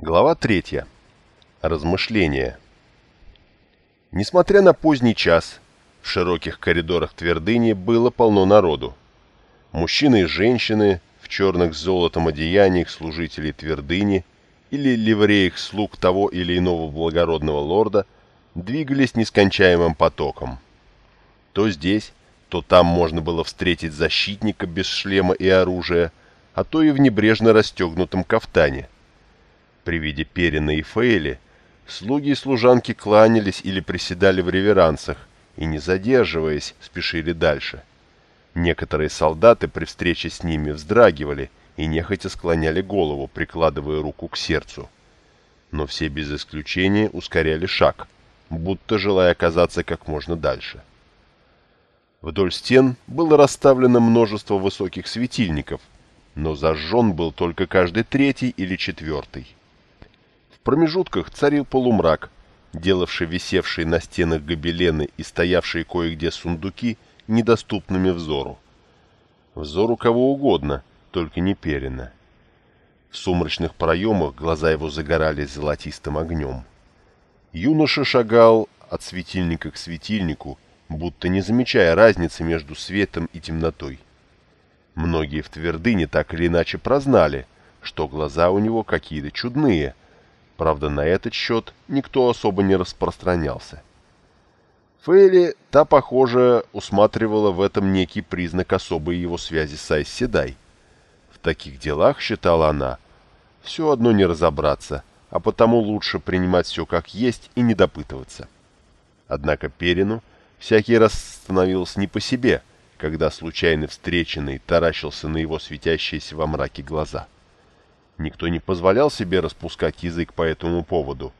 Глава третья. Размышления. Несмотря на поздний час, в широких коридорах твердыни было полно народу. Мужчины и женщины в черных золотом одеяниях служителей твердыни или ливреях слуг того или иного благородного лорда двигались нескончаемым потоком. То здесь, то там можно было встретить защитника без шлема и оружия, а то и в небрежно расстегнутом кафтане. При виде Перина и Фейли слуги и служанки кланялись или приседали в реверансах и, не задерживаясь, спешили дальше. Некоторые солдаты при встрече с ними вздрагивали и нехотя склоняли голову, прикладывая руку к сердцу. Но все без исключения ускоряли шаг, будто желая оказаться как можно дальше. Вдоль стен было расставлено множество высоких светильников, но зажжен был только каждый третий или четвертый. Промежутках царил полумрак, делавший висевшие на стенах гобелены и стоявшие кое-где сундуки недоступными взору. Взору кого угодно, только не Перина. В сумрачных проемах глаза его загорались золотистым огнем. Юноша шагал от светильника к светильнику, будто не замечая разницы между светом и темнотой. Многие в твердыне так или иначе прознали, что глаза у него какие-то чудные. Правда, на этот счет никто особо не распространялся. Фейли, та, похоже, усматривала в этом некий признак особой его связи с Айс Седай. В таких делах, считала она, все одно не разобраться, а потому лучше принимать все как есть и не допытываться. Однако Перину всякий раз становился не по себе – когда случайно встреченный таращился на его светящиеся во мраке глаза. Никто не позволял себе распускать язык по этому поводу,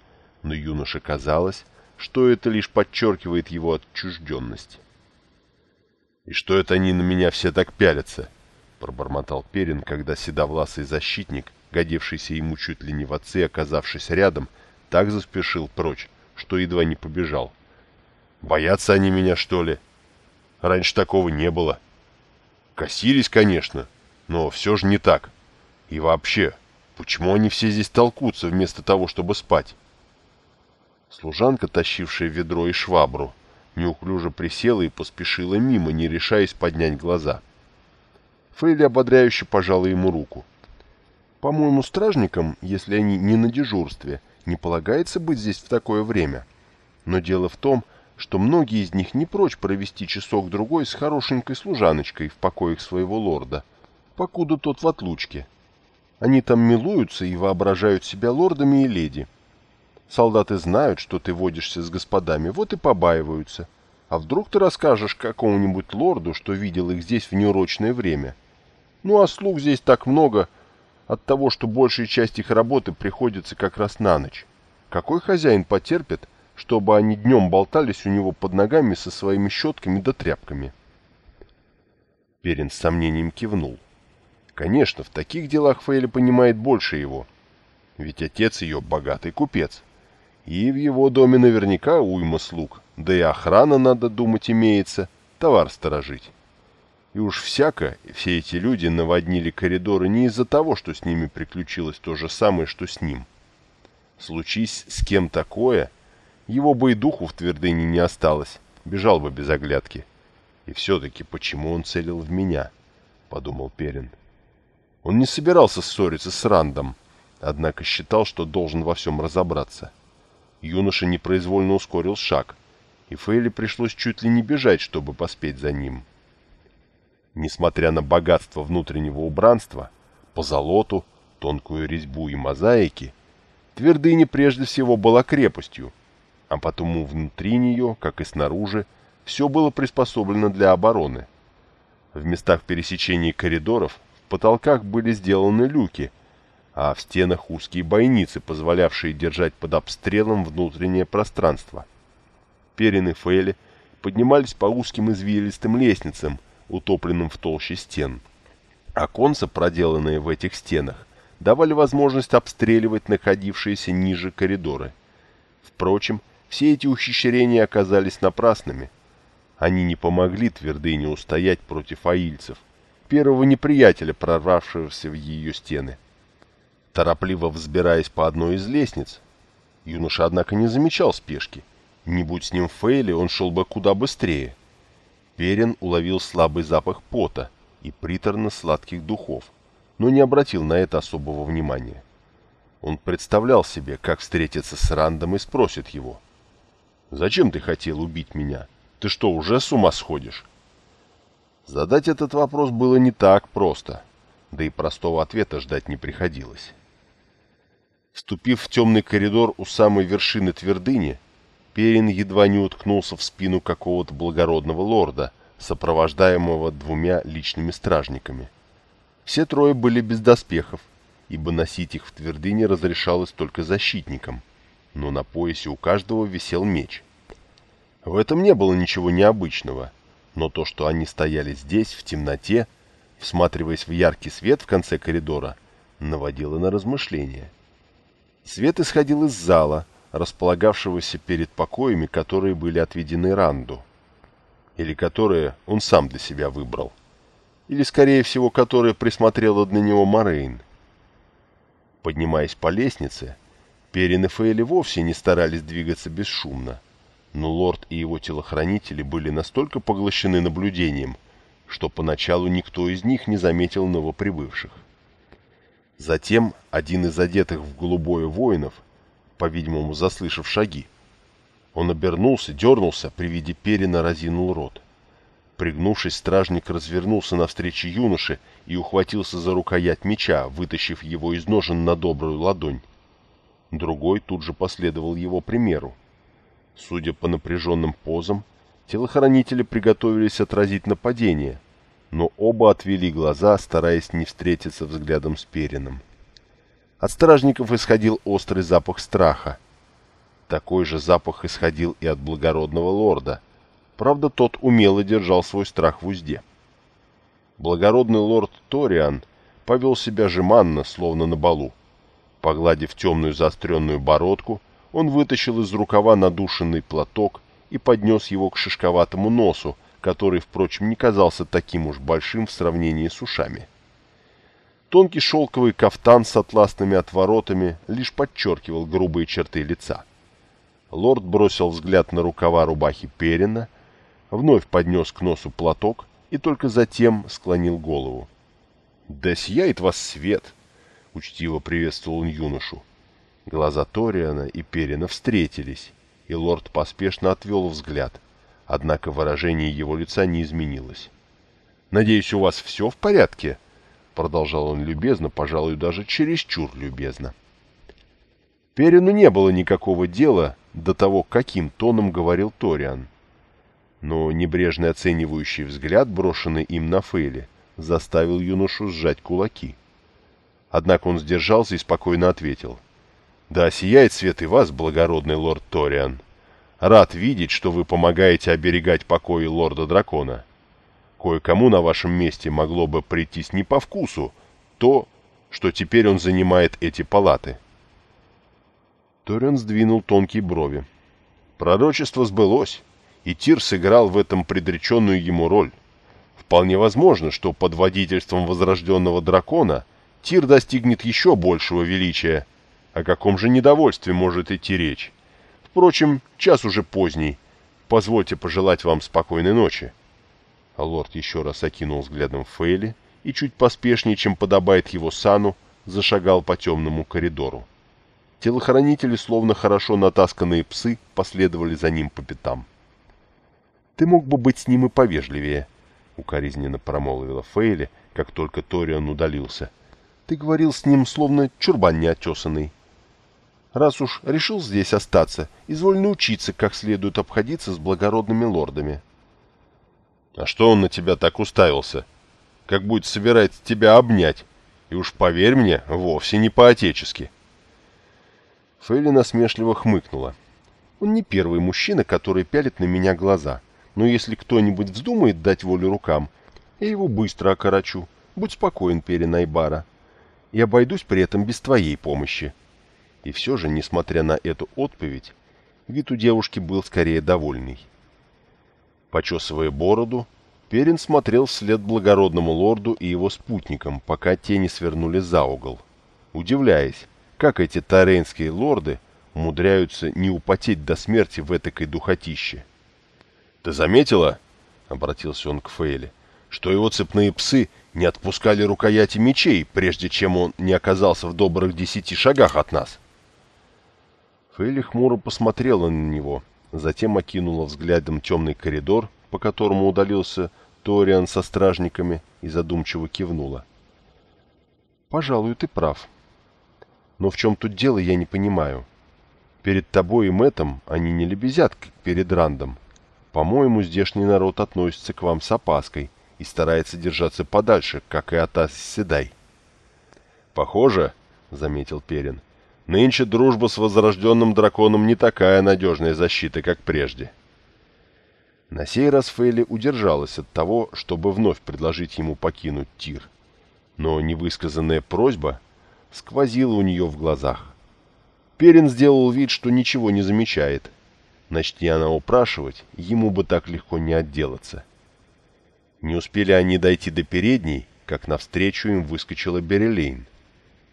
но юноше казалось, что это лишь подчеркивает его отчужденность. «И что это они на меня все так пялятся?» — пробормотал Перин, когда седовласый защитник, годившийся ему чуть ли не в отцы, оказавшись рядом, так заспешил прочь, что едва не побежал. «Боятся они меня, что ли?» Раньше такого не было. Косились, конечно, но все же не так. И вообще, почему они все здесь толкутся вместо того, чтобы спать? Служанка, тащившая ведро и швабру, неуклюже присела и поспешила мимо, не решаясь поднять глаза. Фейли ободряюще пожала ему руку. «По-моему, стражникам, если они не на дежурстве, не полагается быть здесь в такое время. Но дело в том, что многие из них не прочь провести часок-другой с хорошенькой служаночкой в покоях своего лорда, покуда тот в отлучке. Они там милуются и воображают себя лордами и леди. Солдаты знают, что ты водишься с господами, вот и побаиваются. А вдруг ты расскажешь какому-нибудь лорду, что видел их здесь в неурочное время? Ну а слуг здесь так много от того, что большая часть их работы приходится как раз на ночь. Какой хозяин потерпит, чтобы они днем болтались у него под ногами со своими щетками да тряпками. Перин с сомнением кивнул. Конечно, в таких делах Фейли понимает больше его. Ведь отец ее богатый купец. И в его доме наверняка уйма слуг, да и охрана, надо думать, имеется, товар сторожить. И уж всяко все эти люди наводнили коридоры не из-за того, что с ними приключилось то же самое, что с ним. Случись с кем такое, его бы и духу в твердыне не осталось, бежал бы без оглядки. И все-таки почему он целил в меня? Подумал Перин. Он не собирался ссориться с Рандом, однако считал, что должен во всем разобраться. Юноша непроизвольно ускорил шаг, и Фейли пришлось чуть ли не бежать, чтобы поспеть за ним. Несмотря на богатство внутреннего убранства, позолоту, тонкую резьбу и мозаики, твердыня прежде всего была крепостью, а потому внутри нее, как и снаружи, все было приспособлено для обороны. В местах пересечения коридоров потолках были сделаны люки, а в стенах узкие бойницы, позволявшие держать под обстрелом внутреннее пространство. Перин и Фейли поднимались по узким извилистым лестницам, утопленным в толще стен. Оконца, проделанные в этих стенах, давали возможность обстреливать находившиеся ниже коридоры. Впрочем, все эти ухищрения оказались напрасными. Они не помогли твердыне устоять против аильцев, первого неприятеля, прорвавшегося в ее стены. Торопливо взбираясь по одной из лестниц, юноша, однако, не замечал спешки. Не будь с ним Фейли, он шел бы куда быстрее. Перин уловил слабый запах пота и приторно-сладких духов, но не обратил на это особого внимания. Он представлял себе, как встретиться с Рандом и спросит его. «Зачем ты хотел убить меня? Ты что, уже с ума сходишь?» Задать этот вопрос было не так просто, да и простого ответа ждать не приходилось. Вступив в темный коридор у самой вершины твердыни, Перин едва не уткнулся в спину какого-то благородного лорда, сопровождаемого двумя личными стражниками. Все трое были без доспехов, ибо носить их в твердыне разрешалось только защитникам, но на поясе у каждого висел меч. В этом не было ничего необычного, но то, что они стояли здесь, в темноте, всматриваясь в яркий свет в конце коридора, наводило на размышления. Свет исходил из зала, располагавшегося перед покоями, которые были отведены Ранду, или которые он сам для себя выбрал, или, скорее всего, которые присмотрела для него Морейн. Поднимаясь по лестнице, Перин и Фейли вовсе не старались двигаться бесшумно, но лорд и его телохранители были настолько поглощены наблюдением, что поначалу никто из них не заметил новоприбывших. Затем один из одетых в голубое воинов, по-видимому заслышав шаги, он обернулся, дернулся, при виде перина разинул рот. Пригнувшись, стражник развернулся навстречу юноше и ухватился за рукоять меча, вытащив его из ножен на добрую ладонь. Другой тут же последовал его примеру. Судя по напряженным позам, телохранители приготовились отразить нападение, но оба отвели глаза, стараясь не встретиться взглядом с Перином. От стражников исходил острый запах страха. Такой же запах исходил и от благородного лорда. Правда, тот умело держал свой страх в узде. Благородный лорд Ториан повел себя жеманно, словно на балу. Погладив темную заостренную бородку, он вытащил из рукава надушенный платок и поднес его к шишковатому носу, который, впрочем, не казался таким уж большим в сравнении с ушами. Тонкий шелковый кафтан с атласными отворотами лишь подчеркивал грубые черты лица. Лорд бросил взгляд на рукава рубахи Перина, вновь поднес к носу платок и только затем склонил голову. «Да сияет вас свет!» — учтиво приветствовал он юношу. Глаза Ториана и Перина встретились, и лорд поспешно отвел взгляд, однако выражение его лица не изменилось. «Надеюсь, у вас все в порядке?» — продолжал он любезно, пожалуй, даже чересчур любезно. Перину не было никакого дела до того, каким тоном говорил Ториан. Но небрежный оценивающий взгляд, брошенный им на Фейли, заставил юношу сжать кулаки. Однако он сдержался и спокойно ответил — да сияет свет и вас, благородный лорд Ториан. Рад видеть, что вы помогаете оберегать покои лорда-дракона. Кое-кому на вашем месте могло бы прийтись не по вкусу то, что теперь он занимает эти палаты. Ториан сдвинул тонкие брови. Пророчество сбылось, и Тир сыграл в этом предреченную ему роль. Вполне возможно, что под водительством возрожденного дракона Тир достигнет еще большего величия, о каком же недовольстве может идти речь? Впрочем, час уже поздний. Позвольте пожелать вам спокойной ночи. А лорд еще раз окинул взглядом Фейли и чуть поспешнее, чем подобает его сану, зашагал по темному коридору. Телохранители, словно хорошо натасканные псы, последовали за ним по пятам. «Ты мог бы быть с ним и повежливее», — укоризненно промолвила Фейли, как только Ториан удалился. «Ты говорил с ним, словно чурбан неотесанный. Раз уж решил здесь остаться, изволь научиться, как следует обходиться с благородными лордами. — А что он на тебя так уставился? Как будет собирается тебя обнять? И уж поверь мне, вовсе не по-отечески. Фейли насмешливо хмыкнула. Он не первый мужчина, который пялит на меня глаза. Но если кто-нибудь вздумает дать волю рукам, я его быстро окорочу. Будь спокоен, Перенайбара. И обойдусь при этом без твоей помощи. — и все же, несмотря на эту отповедь, вид у девушки был скорее довольный. Почесывая бороду, Перин смотрел вслед благородному лорду и его спутникам, пока те не свернули за угол. удивляясь, как эти тарейнские лорды умудряются не употеть до смерти в этакой духотище. «Ты заметила?» — обратился он к Фейле, — что его цепные псы не отпускали рукояти мечей, прежде чем он не оказался в добрых десяти шагах от нас. Фейли хмуро посмотрела на него, затем окинула взглядом темный коридор, по которому удалился Ториан со стражниками, и задумчиво кивнула. «Пожалуй, ты прав. Но в чем тут дело, я не понимаю. Перед тобой и Мэттом они не лебезят перед Рандом. По-моему, здешний народ относится к вам с опаской и старается держаться подальше, как и от Седай». «Похоже, — заметил Перин, — нынче дружба с возрожденным драконом не такая надежная защита, как прежде». На сей раз Фейли удержалась от того, чтобы вновь предложить ему покинуть Тир. Но невысказанная просьба сквозила у нее в глазах. Перин сделал вид, что ничего не замечает. Начни она упрашивать, ему бы так легко не отделаться. Не успели они дойти до передней, как навстречу им выскочила Берелейн.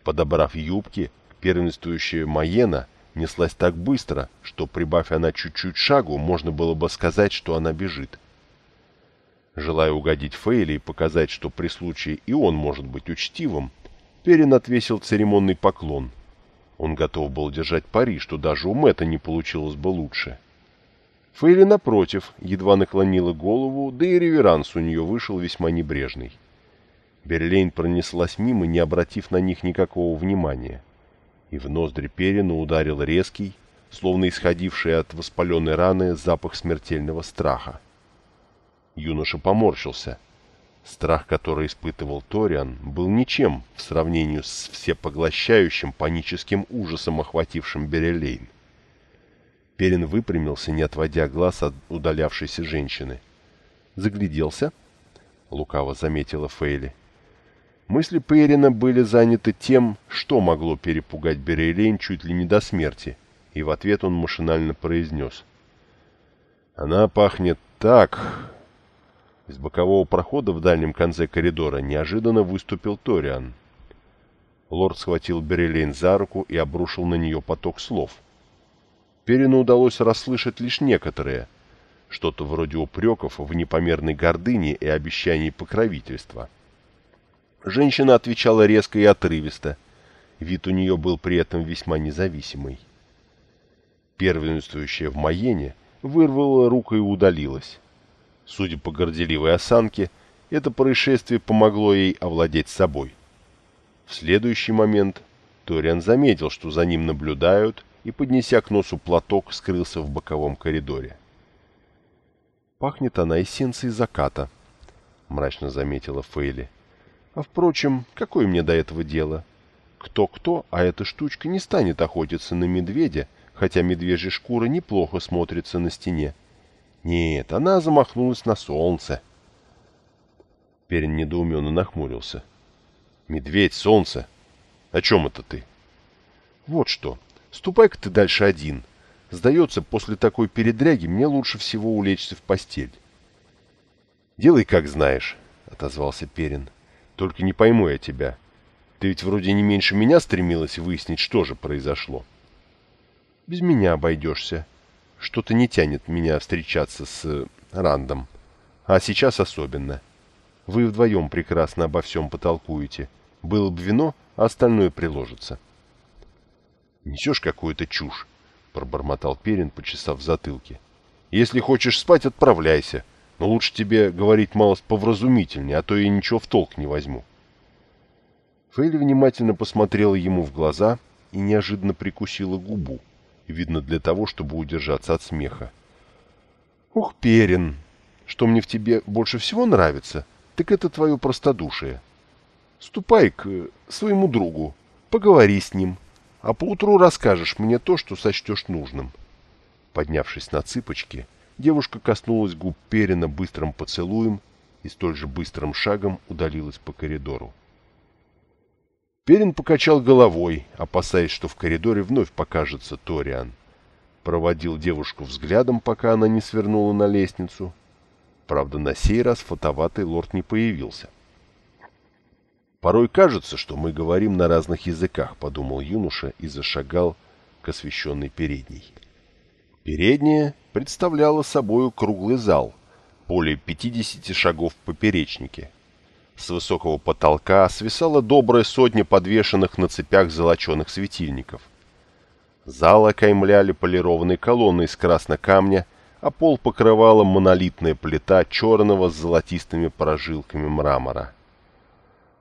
Подобрав юбки, первенствующая Маена неслась так быстро, что, прибавь она чуть-чуть шагу, можно было бы сказать, что она бежит. Желая угодить Фейли и показать, что при случае и он может быть учтивым, Перин отвесил церемонный поклон. Он готов был держать пари, что даже у Мэтта не получилось бы лучше. Фейли, напротив, едва наклонила голову, да и реверанс у нее вышел весьма небрежный. Берлейн пронеслась мимо, не обратив на них никакого внимания и в ноздри Перина ударил резкий, словно исходивший от воспаленной раны запах смертельного страха. Юноша поморщился. Страх, который испытывал Ториан, был ничем в сравнении с всепоглощающим паническим ужасом, охватившим Берелейн. Перин выпрямился, не отводя глаз от удалявшейся женщины. «Загляделся?» — лукаво заметила Фейли. — Мысли Перина были заняты тем, что могло перепугать Берейлейн чуть ли не до смерти, и в ответ он машинально произнес. «Она пахнет так...» Из бокового прохода в дальнем конце коридора неожиданно выступил Ториан. Лорд схватил Берелейн за руку и обрушил на нее поток слов. Перину удалось расслышать лишь некоторые, что-то вроде упреков в непомерной гордыне и обещаний покровительства. Женщина отвечала резко и отрывисто. Вид у нее был при этом весьма независимый. Первенствующая в Майене вырвала руку и удалилась. Судя по горделивой осанке, это происшествие помогло ей овладеть собой. В следующий момент Ториан заметил, что за ним наблюдают, и, поднеся к носу платок, скрылся в боковом коридоре. «Пахнет она эссенцией заката», — мрачно заметила Фейли. А впрочем, какое мне до этого дело? Кто-кто, а эта штучка не станет охотиться на медведя, хотя медвежья шкура неплохо смотрится на стене. Нет, она замахнулась на солнце. Перин недоуменно нахмурился. «Медведь, солнце! О чем это ты?» «Вот что. Ступай-ка ты дальше один. Сдается, после такой передряги мне лучше всего улечься в постель». «Делай, как знаешь», — отозвался Перин. Только не пойму я тебя. Ты ведь вроде не меньше меня стремилась выяснить, что же произошло. Без меня обойдешься. Что-то не тянет меня встречаться с э, Рандом. А сейчас особенно. Вы вдвоем прекрасно обо всем потолкуете. Было бы вино, а остальное приложится. Несешь какую-то чушь, пробормотал Перин, почесав в затылке. Если хочешь спать, отправляйся. — но лучше тебе говорить малость повразумительнее, а то я ничего в толк не возьму. Фейли внимательно посмотрела ему в глаза и неожиданно прикусила губу, видно для того, чтобы удержаться от смеха. «Ух, Перин, что мне в тебе больше всего нравится, так это твое простодушие. Ступай к своему другу, поговори с ним, а поутру расскажешь мне то, что сочтешь нужным». Поднявшись на цыпочки, Девушка коснулась губ Перина быстрым поцелуем и столь же быстрым шагом удалилась по коридору. Перин покачал головой, опасаясь, что в коридоре вновь покажется Ториан. Проводил девушку взглядом, пока она не свернула на лестницу. Правда, на сей раз фотоватый лорд не появился. «Порой кажется, что мы говорим на разных языках», — подумал юноша и зашагал к освещенной передней. Передняя представляла собою круглый зал, более 50 шагов в поперечнике. С высокого потолка свисала добрая сотня подвешенных на цепях золоченых светильников. Зал окаймляли полированные колонны из красного камня, а пол покрывала монолитная плита черного с золотистыми прожилками мрамора.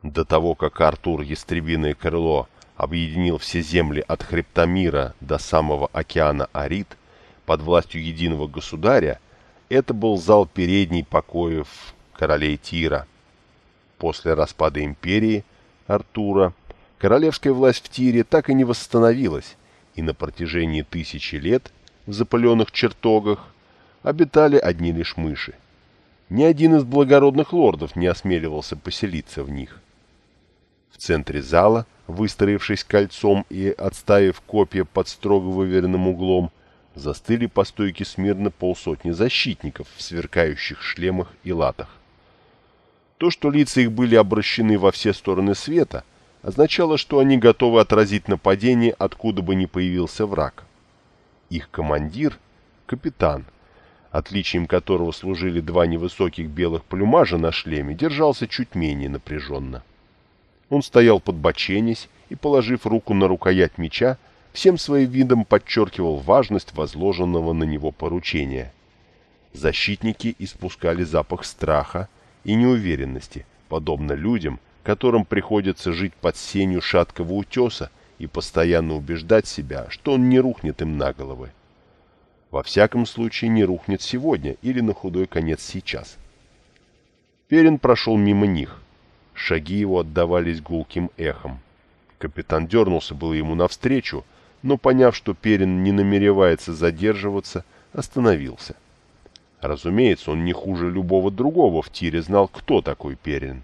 До того, как Артур Ястребиное Крыло объединил все земли от хребта мира до самого океана Арит под властью единого государя, это был зал передней покоев королей Тира. После распада империи Артура королевская власть в Тире так и не восстановилась, и на протяжении тысячи лет в запыленных чертогах обитали одни лишь мыши. Ни один из благородных лордов не осмеливался поселиться в них. В центре зала, выстроившись кольцом и отставив копья под строго выверенным углом, застыли по стойке смирно полсотни защитников в сверкающих шлемах и латах. То, что лица их были обращены во все стороны света, означало, что они готовы отразить нападение, откуда бы ни появился враг. Их командир, капитан, отличием которого служили два невысоких белых плюмажа на шлеме, держался чуть менее напряженно. Он стоял под подбоченясь и, положив руку на рукоять меча, всем своим видом подчеркивал важность возложенного на него поручения. Защитники испускали запах страха и неуверенности, подобно людям, которым приходится жить под сенью шаткого утеса и постоянно убеждать себя, что он не рухнет им на головы. Во всяком случае, не рухнет сегодня или на худой конец сейчас. Перин прошел мимо них, Шаги его отдавались гулким эхом. Капитан дернулся было ему навстречу, но, поняв, что Перин не намеревается задерживаться, остановился. Разумеется, он не хуже любого другого в тире знал, кто такой Перин.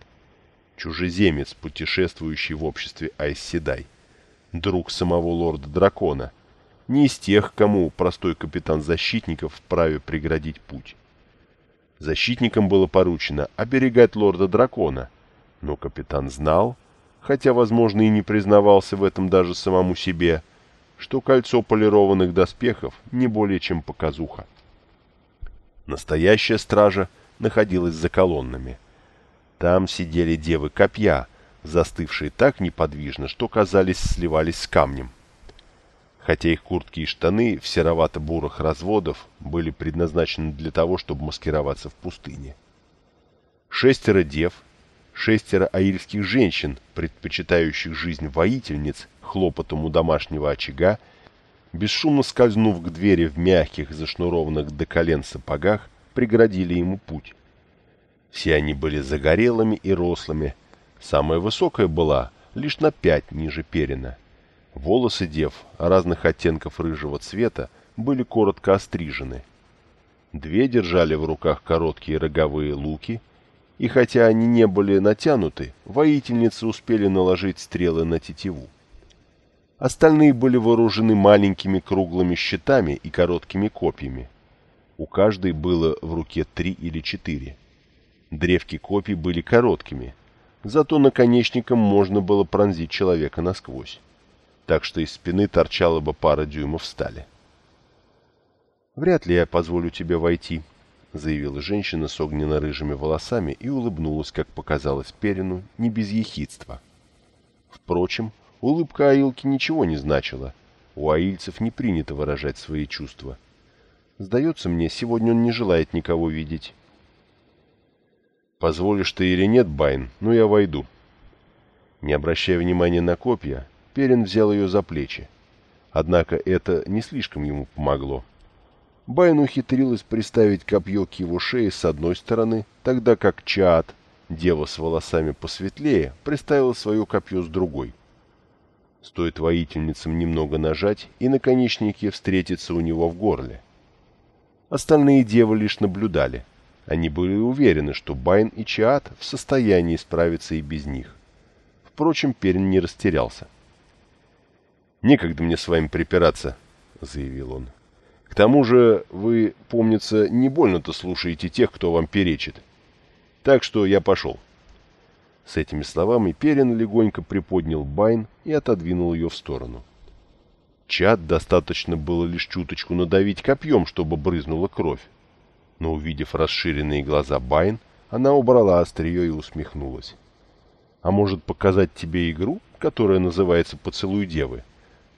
Чужеземец, путешествующий в обществе Айсседай. Друг самого лорда-дракона. Не из тех, кому простой капитан защитников вправе преградить путь. Защитникам было поручено оберегать лорда-дракона — но капитан знал, хотя, возможно, и не признавался в этом даже самому себе, что кольцо полированных доспехов не более чем показуха. Настоящая стража находилась за колоннами. Там сидели девы копья, застывшие так неподвижно, что, казались, сливались с камнем. Хотя их куртки и штаны в серовато-бурых разводов были предназначены для того, чтобы маскироваться в пустыне. Шестеро дев — шестеро аильских женщин, предпочитающих жизнь воительниц, хлопотом у домашнего очага, бесшумно скользнув к двери в мягких, зашнурованных до колен сапогах, преградили ему путь. Все они были загорелыми и рослыми. Самая высокая была лишь на пять ниже перина. Волосы дев разных оттенков рыжего цвета были коротко острижены. Две держали в руках короткие роговые луки, и хотя они не были натянуты, воительницы успели наложить стрелы на тетиву. Остальные были вооружены маленькими круглыми щитами и короткими копьями. У каждой было в руке три или четыре. Древки копий были короткими, зато наконечником можно было пронзить человека насквозь, так что из спины торчала бы пара дюймов стали. «Вряд ли я позволю тебе войти», — заявила женщина с огненно-рыжими волосами и улыбнулась, как показалось Перину, не без ехидства. Впрочем, улыбка Аилки ничего не значила. У аильцев не принято выражать свои чувства. Сдается мне, сегодня он не желает никого видеть. «Позволишь ты или нет, Байн, но я войду». Не обращая внимания на копья, Перин взял ее за плечи. Однако это не слишком ему помогло. Байн ухитрилась приставить копье к его шее с одной стороны, тогда как Чаат, дева с волосами посветлее, приставила свое копье с другой. Стоит воительницам немного нажать, и наконечники встретятся у него в горле. Остальные девы лишь наблюдали. Они были уверены, что Байн и Чаат в состоянии справиться и без них. Впрочем, Перин не растерялся. «Некогда мне с вами припираться», — заявил он. К тому же вы, помнится, не больно-то слушаете тех, кто вам перечит. Так что я пошел. С этими словами Перин легонько приподнял Байн и отодвинул ее в сторону. Чад достаточно было лишь чуточку надавить копьем, чтобы брызнула кровь. Но увидев расширенные глаза Байн, она убрала острие и усмехнулась. «А может показать тебе игру, которая называется «Поцелуй девы»?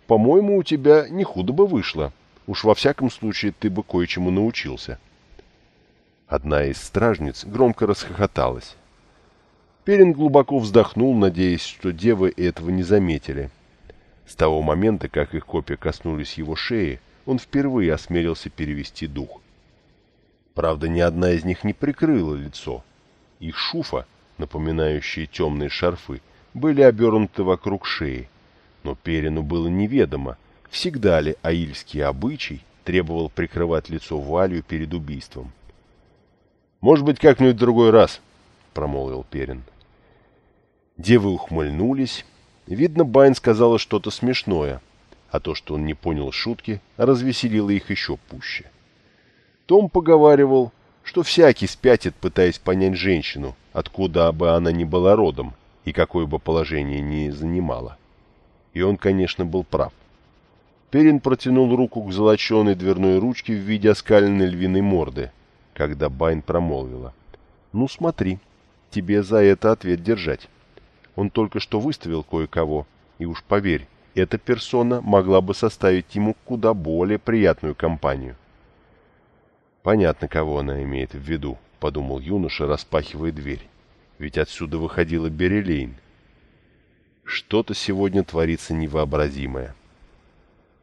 По-моему, у тебя не худо бы вышло. Уж во всяком случае ты бы кое-чему научился». Одна из стражниц громко расхохоталась. Перин глубоко вздохнул, надеясь, что девы этого не заметили. С того момента, как их копья коснулись его шеи, он впервые осмелился перевести дух. Правда, ни одна из них не прикрыла лицо. Их шуфа, напоминающие темные шарфы, были обернуты вокруг шеи. Но Перину было неведомо, всегда ли аильский обычай требовал прикрывать лицо Валью перед убийством. «Может быть, как-нибудь другой раз», — промолвил Перин. Девы ухмыльнулись. Видно, Байн сказала что-то смешное, а то, что он не понял шутки, развеселило их еще пуще. Том поговаривал, что всякий спятит, пытаясь понять женщину, откуда бы она ни была родом и какое бы положение ни занимала. И он, конечно, был прав. Перин протянул руку к золоченой дверной ручке в виде оскаленной львиной морды, когда Байн промолвила. «Ну смотри, тебе за это ответ держать». Он только что выставил кое-кого, и уж поверь, эта персона могла бы составить ему куда более приятную компанию. Понятно, кого она имеет в виду, подумал юноша, распахивая дверь. Ведь отсюда выходила Берелейн. Что-то сегодня творится невообразимое.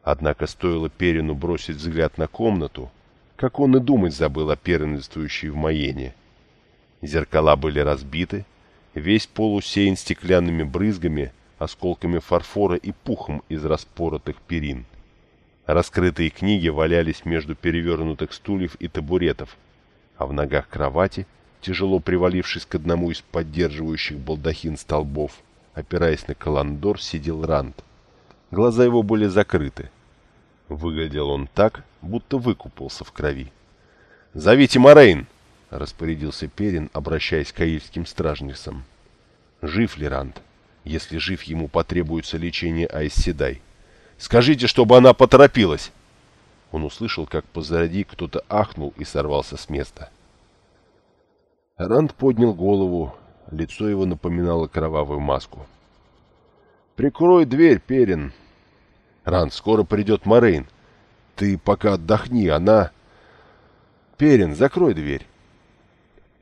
Однако стоило Перину бросить взгляд на комнату, как он и думать забыл о первенствующей в Маене. Зеркала были разбиты, Весь пол усеян стеклянными брызгами, осколками фарфора и пухом из распоротых перин. Раскрытые книги валялись между перевернутых стульев и табуретов, а в ногах кровати, тяжело привалившись к одному из поддерживающих балдахин столбов, опираясь на каландор, сидел Ранд. Глаза его были закрыты. Выглядел он так, будто выкупался в крови. «Зовите Морейн!» — распорядился Перин, обращаясь к аильским стражницам. «Жив ли Ранд? Если жив, ему потребуется лечение Айсседай. Скажите, чтобы она поторопилась!» Он услышал, как позади кто-то ахнул и сорвался с места. Ранд поднял голову, лицо его напоминало кровавую маску. «Прикрой дверь, Перин!» «Ранд, скоро придет Морейн. Ты пока отдохни, она...» «Перин, закрой дверь!»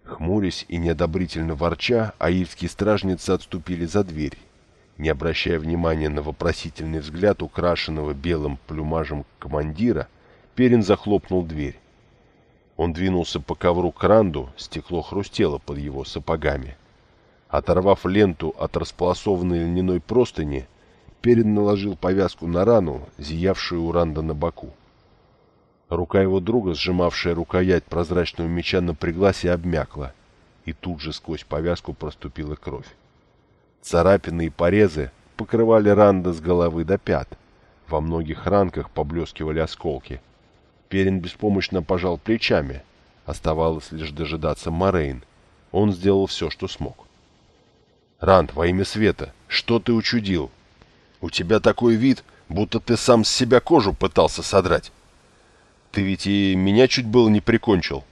Хмурясь и неодобрительно ворча, аильские стражницы отступили за дверь, не обращая внимания на вопросительный взгляд украшенного белым плюмажем командира, Перин захлопнул дверь. Он двинулся по ковру к ранду, стекло хрустело под его сапогами. Оторвав ленту от располосованной льняной простыни, Перин наложил повязку на рану, зиявшую у ранда на боку. Рука его друга, сжимавшая рукоять прозрачного меча, напряглась и обмякла, и тут же сквозь повязку проступила кровь. Царапины и порезы покрывали Ранда с головы до пят. Во многих ранках поблескивали осколки. Перин беспомощно пожал плечами. Оставалось лишь дожидаться Морейн. Он сделал все, что смог. «Ранд, во имя света, что ты учудил? У тебя такой вид, будто ты сам с себя кожу пытался содрать». Ты ведь и меня чуть было не прикончил.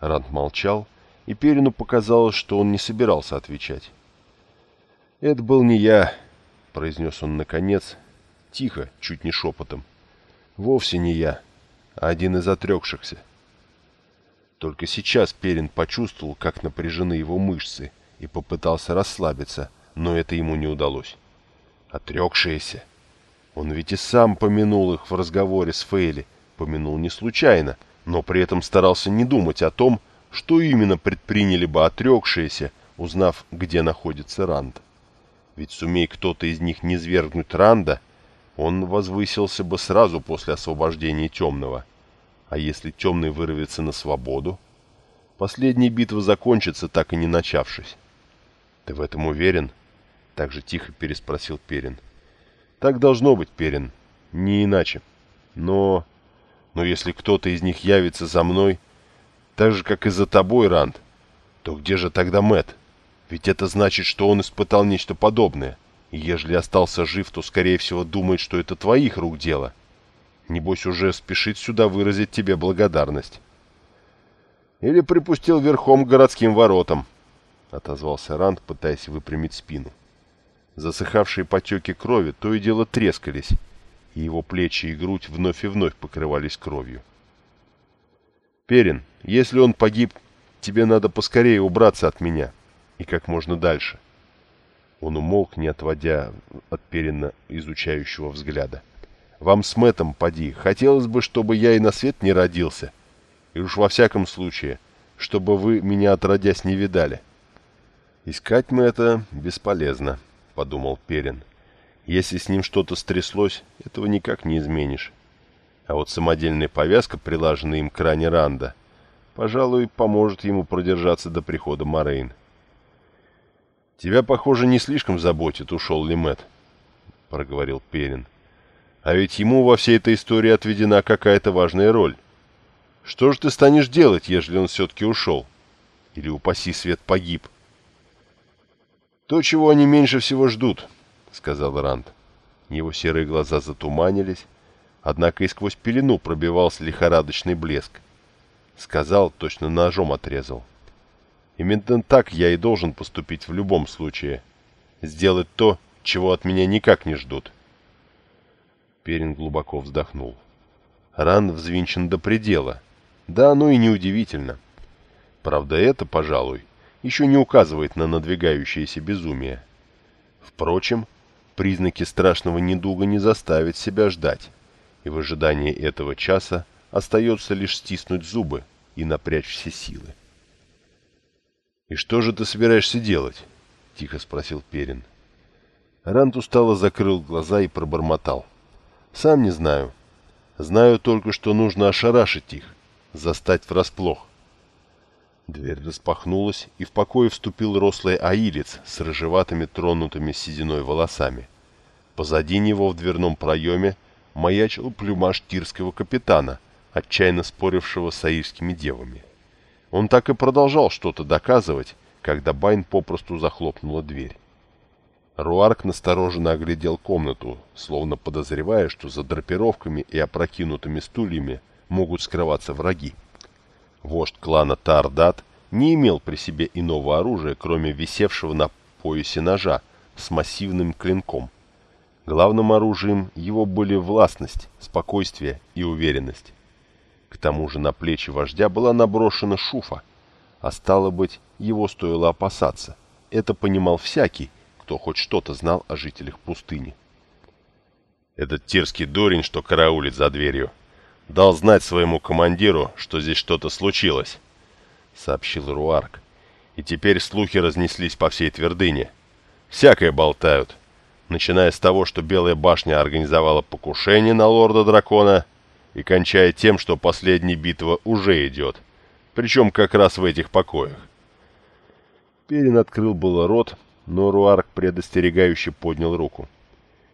Ранд молчал, и Перину показалось, что он не собирался отвечать. «Это был не я», — произнес он наконец, тихо, чуть не шепотом. «Вовсе не я, а один из отрекшихся». Только сейчас Перин почувствовал, как напряжены его мышцы, и попытался расслабиться, но это ему не удалось. Отрекшиеся. Он ведь и сам помянул их в разговоре с Фейли, помянул не случайно, но при этом старался не думать о том, что именно предприняли бы отрекшиеся, узнав, где находится Ранд. Ведь сумей кто-то из них не свергнуть Ранда, он возвысился бы сразу после освобождения Темного. А если Темный вырвется на свободу? Последняя битва закончится, так и не начавшись. «Ты в этом уверен?» — так же тихо переспросил Перин. «Так должно быть, Перин. Не иначе. Но но если кто-то из них явится за мной, так же, как и за тобой, Ранд, то где же тогда Мэт? Ведь это значит, что он испытал нечто подобное. И ежели остался жив, то, скорее всего, думает, что это твоих рук дело. Небось, уже спешит сюда выразить тебе благодарность. Или припустил верхом к городским воротам, — отозвался Ранд, пытаясь выпрямить спину. Засыхавшие потеки крови то и дело трескались, и его плечи и грудь вновь и вновь покрывались кровью. «Перин, если он погиб, тебе надо поскорее убраться от меня, и как можно дальше». Он умолк, не отводя от Перина изучающего взгляда. «Вам с Мэттом, поди, хотелось бы, чтобы я и на свет не родился, и уж во всяком случае, чтобы вы меня отродясь не видали». «Искать мы это бесполезно», — подумал Перин. Если с ним что-то стряслось, этого никак не изменишь. А вот самодельная повязка, прилаженная им к ране Ранда, пожалуй, поможет ему продержаться до прихода Морейн. «Тебя, похоже, не слишком заботит, ушел ли Мэтт», — проговорил Перин. «А ведь ему во всей этой истории отведена какая-то важная роль. Что же ты станешь делать, ежели он все-таки ушел? Или, упаси свет, погиб?» «То, чего они меньше всего ждут», — сказал Ранд. Его серые глаза затуманились, однако и сквозь пелену пробивался лихорадочный блеск. Сказал, точно ножом отрезал. Именно так я и должен поступить в любом случае. Сделать то, чего от меня никак не ждут. Перин глубоко вздохнул. Ран взвинчен до предела. Да, оно и неудивительно. Правда, это, пожалуй, еще не указывает на надвигающееся безумие. Впрочем, признаки страшного недуга не заставят себя ждать, и в ожидании этого часа остается лишь стиснуть зубы и напрячь все силы. «И что же ты собираешься делать?» — тихо спросил Перин. Рант устало закрыл глаза и пробормотал. «Сам не знаю. Знаю только, что нужно ошарашить их, застать врасплох. Дверь распахнулась, и в покое вступил рослый аилец с рыжеватыми тронутыми сединой волосами. Позади него в дверном проеме маячил плюмаж тирского капитана, отчаянно спорившего с аильскими девами. Он так и продолжал что-то доказывать, когда Байн попросту захлопнула дверь. Руарк настороженно оглядел комнату, словно подозревая, что за драпировками и опрокинутыми стульями могут скрываться враги. Вождь клана Тардат не имел при себе иного оружия, кроме висевшего на поясе ножа с массивным клинком. Главным оружием его были властность, спокойствие и уверенность. К тому же на плечи вождя была наброшена шуфа, а стало быть, его стоило опасаться. Это понимал всякий, кто хоть что-то знал о жителях пустыни. «Этот тирский дурень, что караулит за дверью», дал знать своему командиру, что здесь что-то случилось», — сообщил Руарк. «И теперь слухи разнеслись по всей твердыне. Всякое болтают, начиная с того, что Белая башня организовала покушение на лорда-дракона, и кончая тем, что последняя битва уже идет, причем как раз в этих покоях». Перин открыл было рот, но Руарк предостерегающе поднял руку.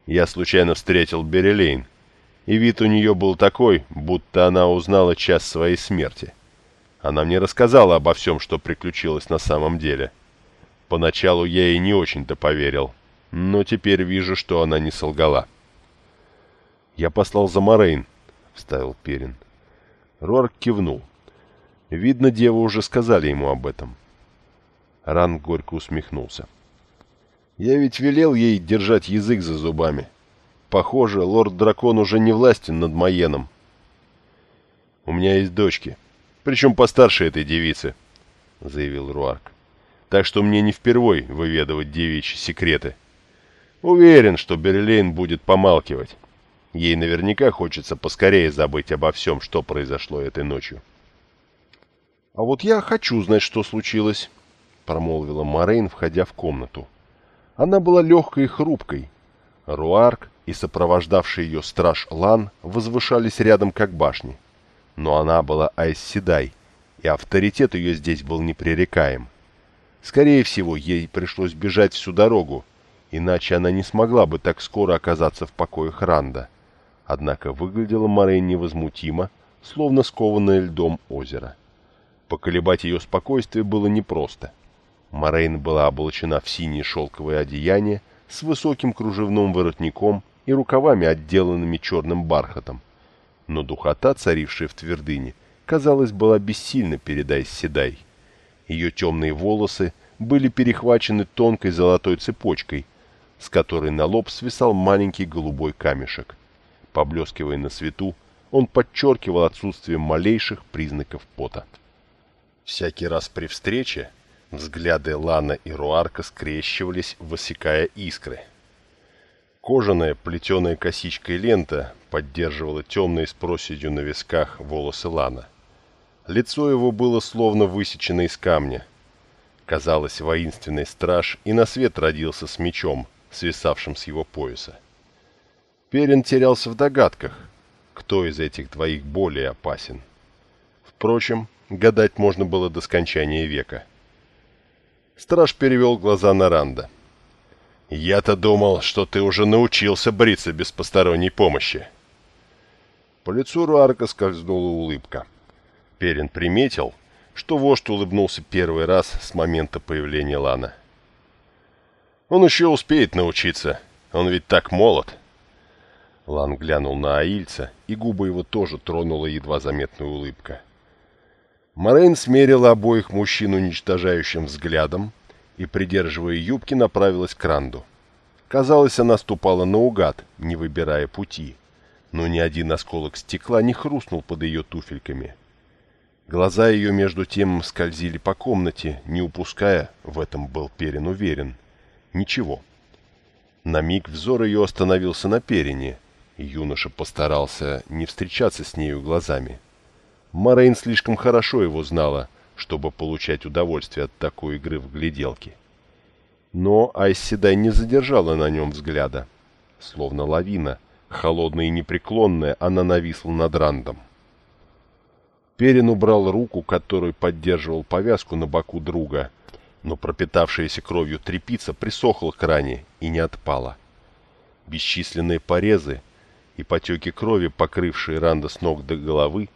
«Я случайно встретил Берелейн», и вид у нее был такой, будто она узнала час своей смерти. Она мне рассказала обо всем, что приключилось на самом деле. Поначалу я ей не очень-то поверил, но теперь вижу, что она не солгала. «Я послал за Морейн», — вставил Перин. Рорк кивнул. Видно, девы уже сказали ему об этом. Ран горько усмехнулся. «Я ведь велел ей держать язык за зубами». Похоже, лорд-дракон уже не властен над Маеном. «У меня есть дочки, причем постарше этой девицы», — заявил Руарк. «Так что мне не впервой выведывать девичьи секреты. Уверен, что Берлейн будет помалкивать. Ей наверняка хочется поскорее забыть обо всем, что произошло этой ночью». «А вот я хочу знать, что случилось», — промолвила Морейн, входя в комнату. Она была легкой и хрупкой. Руарк и сопровождавший ее страж Лан возвышались рядом как башни. Но она была Айсседай, и авторитет ее здесь был непререкаем. Скорее всего, ей пришлось бежать всю дорогу, иначе она не смогла бы так скоро оказаться в покоях Ранда. Однако выглядела Морей невозмутимо, словно скованное льдом озеро. Поколебать ее спокойствие было непросто. Морейн была облачена в синее шелковое одеяние с высоким кружевным воротником и рукавами, отделанными черным бархатом. Но духота, царившая в твердыне, казалось, была бессильна перед Айсседай. Ее темные волосы были перехвачены тонкой золотой цепочкой, с которой на лоб свисал маленький голубой камешек. Поблескивая на свету, он подчеркивал отсутствие малейших признаков пота. Всякий раз при встрече взгляды Лана и Руарка скрещивались, высекая искры. Кожаная плетеная косичкой лента поддерживала темные с проседью на висках волосы Лана. Лицо его было словно высечено из камня. Казалось, воинственный страж и на свет родился с мечом, свисавшим с его пояса. Перин терялся в догадках, кто из этих двоих более опасен. Впрочем, гадать можно было до скончания века. Страж перевел глаза на Ранда. «Я-то думал, что ты уже научился бриться без посторонней помощи». По лицу Руарка скользнула улыбка. Перин приметил, что вождь улыбнулся первый раз с момента появления Лана. «Он еще успеет научиться, он ведь так молод». Лан глянул на Аильца, и губы его тоже тронула едва заметная улыбка. Морейн смерила обоих мужчин уничтожающим взглядом и, придерживая юбки, направилась к Ранду. Казалось, она ступала наугад, не выбирая пути, но ни один осколок стекла не хрустнул под ее туфельками — Глаза ее между тем скользили по комнате, не упуская, в этом был Перин уверен, ничего. На миг взор ее остановился на Перине, и юноша постарался не встречаться с нею глазами. Морейн слишком хорошо его знала, чтобы получать удовольствие от такой игры в гляделки. Но Айсседай не задержала на нем взгляда. Словно лавина, холодная и непреклонная, она нависла над Рандом. Перин убрал руку, которой поддерживал повязку на боку друга, но пропитавшаяся кровью трепица присохла к ране и не отпала. Бесчисленные порезы и потеки крови, покрывшие Ранда с ног до головы,